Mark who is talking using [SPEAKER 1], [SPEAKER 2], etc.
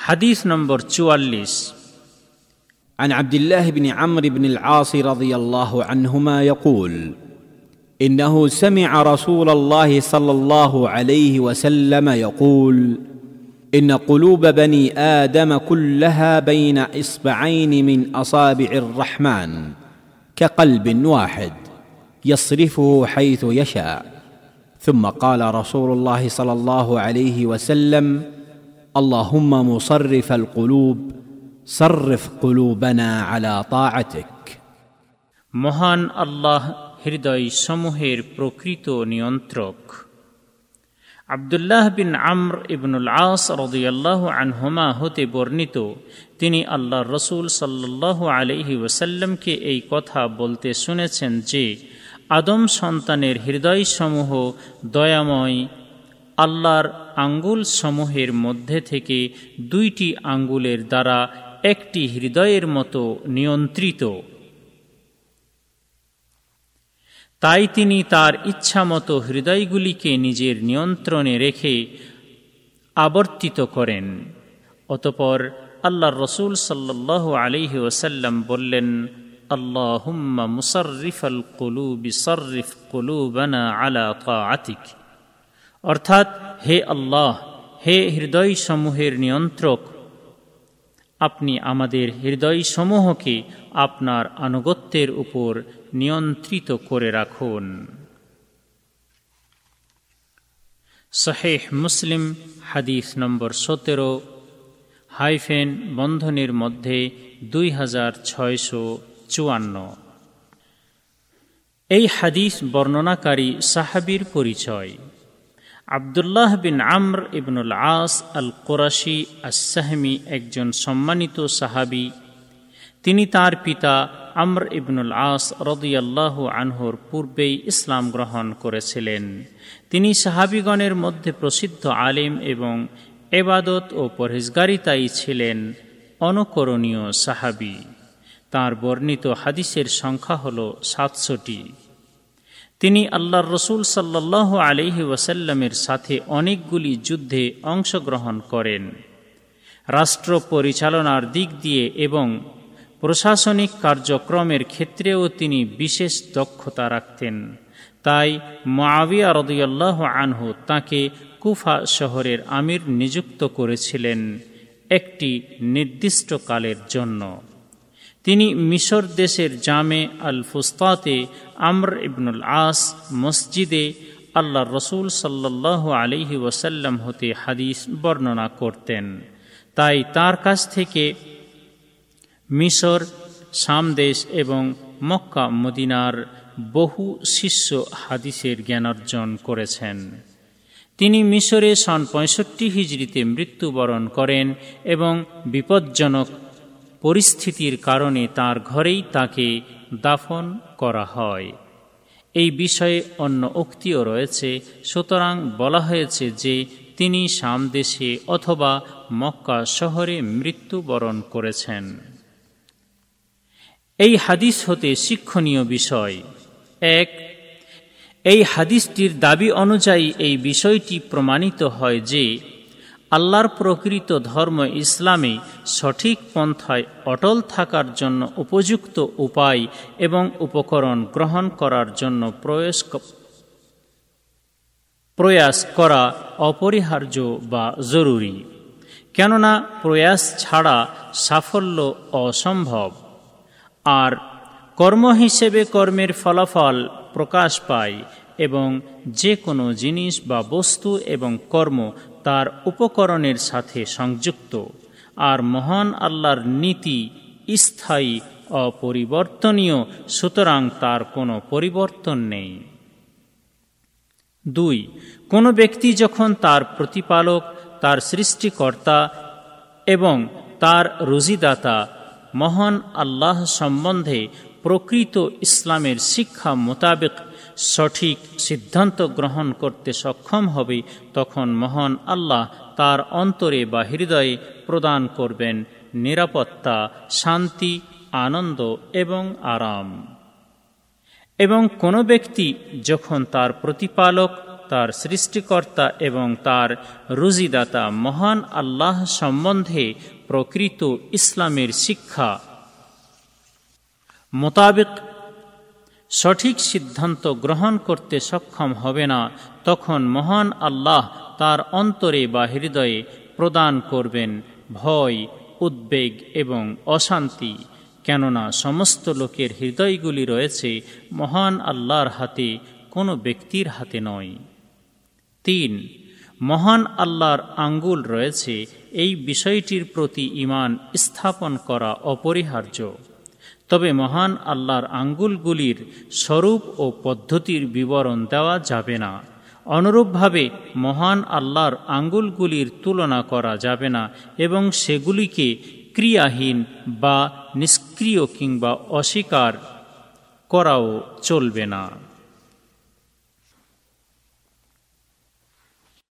[SPEAKER 1] حديث نمبر 44
[SPEAKER 2] عن عبد الله بن عمرو بن العاص رضي الله عنهما يقول إنه سمع رسول الله صلى الله عليه وسلم يقول إن قلوب بني آدم كلها بين إصبعين من أصابع الرحمن كقلب واحد يصرفه حيث يشاء. ثم قال رسول الله صلى الله عليه وسلم اللهم مصرف القلوب صرف قلوبنا على طاعتك
[SPEAKER 1] মহান আল্লাহ হৃদয় সমূহের প্রকৃত নিয়ন্ত্রক আবদুল্লাহ বিন আমর ইবনুল আস রদিয়াল্লাহ আনহুমা হতে বর্ণিত তিনি আল্লাহ রসুল সাল্লাহ আলহি ওসাল্লামকে এই কথা বলতে শুনেছেন যে আদম সন্তানের হৃদয়সমূহ দয়াময় আল্লাহর আঙ্গুল সমূহের মধ্যে থেকে দুইটি আঙ্গুলের দ্বারা একটি হৃদয়ের মতো নিয়ন্ত্রিত। তাই তিনি তার ইচ্ছামতো হৃদয়গুলিকে নিজের নিয়ন্ত্রণে রেখে আবর্তিত করেন। অতপর আল্লাহ রসুল সাল্লাহ আলিহি ওসাল্লাম বললেন, আল্লাহুম্মা মুসর্রিফল কুলু বিসর্রিফ কুলুবানা আলা আতিক অর্থাৎ, হে আল্লাহ, হে হৃদয় সমূহের নিয়ন্ত্রক, আপনি আমাদের হৃদয়সমূহকে আপনার আনুগত্যের উপর নিয়ন্ত্রিত করে রাখুন। শাহেহ মুসলিম, হাদিস নম্বর সতেরো, হাইফেন বন্ধনের মধ্যে দুই হাজার ছয়শো চুয়ান্ন। এই হাদিস বর্ণনাকারী সাহাবির পরিচয়। আবদুল্লাহ বিন আমর ইবনুল আস আল কোরাশি আসাহমি একজন সম্মানিত সাহাবি। তিনি তার পিতা আমর ইবনুল আস রদিয়াল্লাহ আনহুর পূর্বেই ইসলাম গ্রহণ করেছিলেন। তিনি সাহাবিগণের মধ্যে প্রসিদ্ধ আলিম এবং এবাদত ও পরহেজগারিতাই ছিলেন অনুকরণীয় সাহাবি। তার বর্ণিত হাদিসের সংখ্যা হল সাতশোটি তিনি আল্লাহর রসুল সাল্লাহ আলিহি ওয়াসাল্লামের সাথে অনেকগুলি যুদ্ধে অংশগ্রহণ করেন। রাষ্ট্র পরিচালনার দিক দিয়ে এবং প্রশাসনিক কার্যক্রমের ক্ষেত্রেও তিনি বিশেষ দক্ষতা রাখতেন। তাই মাবিয়া রদিয়াল্লাহ আনহু তাকে কুফা শহরের আমির নিযুক্ত করেছিলেন একটি নির্দিষ্ট কালের জন্য। তিনি মিশর দেশের জামে আল ফুস্তাতে আমর ইবনুল আস মসজিদে আল্লাহ রসুল সাল্লাহ আলিহি ওসাল্লাম হতে হাদিস বর্ণনা করতেন। তাই তার কাছ থেকে মিশর সামদেশ এবং মক্কা, মদিনার বহু শিষ্য হাদিসের জ্ঞানার্জন করেছেন। তিনি মিশরে সন পঁয়ষট্টি হিজড়িতে মৃত্যুবরণ করেন এবং বিপজ্জনক পরিস্থিতির কারণে তার ঘরেই তাকে দাফন করা হয়। এই বিষয়ে অন্য উক্তিও রয়েছে, সুতরাং বলা হয়েছে যে তিনি সামদেশে অথবা মক্কা শহরে মৃত্যুবরণ করেছেন। এই হাদিস হতে শিক্ষণীয় বিষয়। এক, এই হাদিসটির দাবি অনুযায়ী এই বিষয়টি প্রমাণিত হয় যে আল্লাহর প্রকৃত ধর্ম ইসলামে সঠিক পন্থায় অটল থাকার জন্য উপযুক্ত উপায় এবং উপকরণ গ্রহণ করার জন্য প্রয়াস প্রয়াস করা অপরিহার্য বা জরুরি, কেননা প্রয়াস ছাড়া সাফল্য অসম্ভব। আর কর্ম হিসেবে কর্মের ফলাফল প্রকাশ পায় এবং যে কোনো জিনিস বা বস্তু এবং কর্ম তার উপকরণের সাথে সংযুক্ত, আর মহান আল্লাহর নীতি স্থায়ী, অপরিবর্তনীয়, সুতরাং তার কোনো পরিবর্তন নেই। দুই, কোনো ব্যক্তি যখন তার প্রতিপালক, তার সৃষ্টিকর্তা এবং তার রুজিদাতা মহান আল্লাহ সম্বন্ধে প্রকৃত ইসলামের শিক্ষা মোতাবেক সঠিক সিদ্ধান্ত গ্রহণ করতে সক্ষম হবে, তখন মহান আল্লাহ তার অন্তরে বা হৃদয়ে প্রদান করবেন নিরাপত্তা, শান্তি, আনন্দ এবং আরাম। এবং কোনো ব্যক্তি যখন তার প্রতিপালক, তার সৃষ্টিকর্তা এবং তার রুজিদাতা মহান আল্লাহ সম্বন্ধে প্রকৃত ইসলামের শিক্ষা মোতাবেক সঠিক সিদ্ধান্ত গ্রহণ করতে সক্ষম হবে না, তখন মহান আল্লাহ তার অন্তরে বা হৃদয়ে প্রদান করবেন ভয়, উদ্বেগ এবং অশান্তি। কেননা সমস্ত লোকের হৃদয়গুলি রয়েছে মহান আল্লাহর হাতে, কোনো ব্যক্তির হাতে নয়। তিন, মহান আল্লাহর আঙ্গুল রয়েছে, এই বিষয়টির প্রতি ইমান স্থাপন করা অপরিহার্য। তবে মহান আল্লাহর আঙ্গুলগুলির স্বরূপ ও পদ্ধতির বিবরণ দেওয়া যাবে না। অনুরূপভাবে মহান আল্লাহর আঙ্গুলগুলির তুলনা করা যাবে না এবং সেগুলিকে ক্রিয়াহীন বা নিষ্ক্রিয় কিংবা অস্বীকার করাও চলবে না।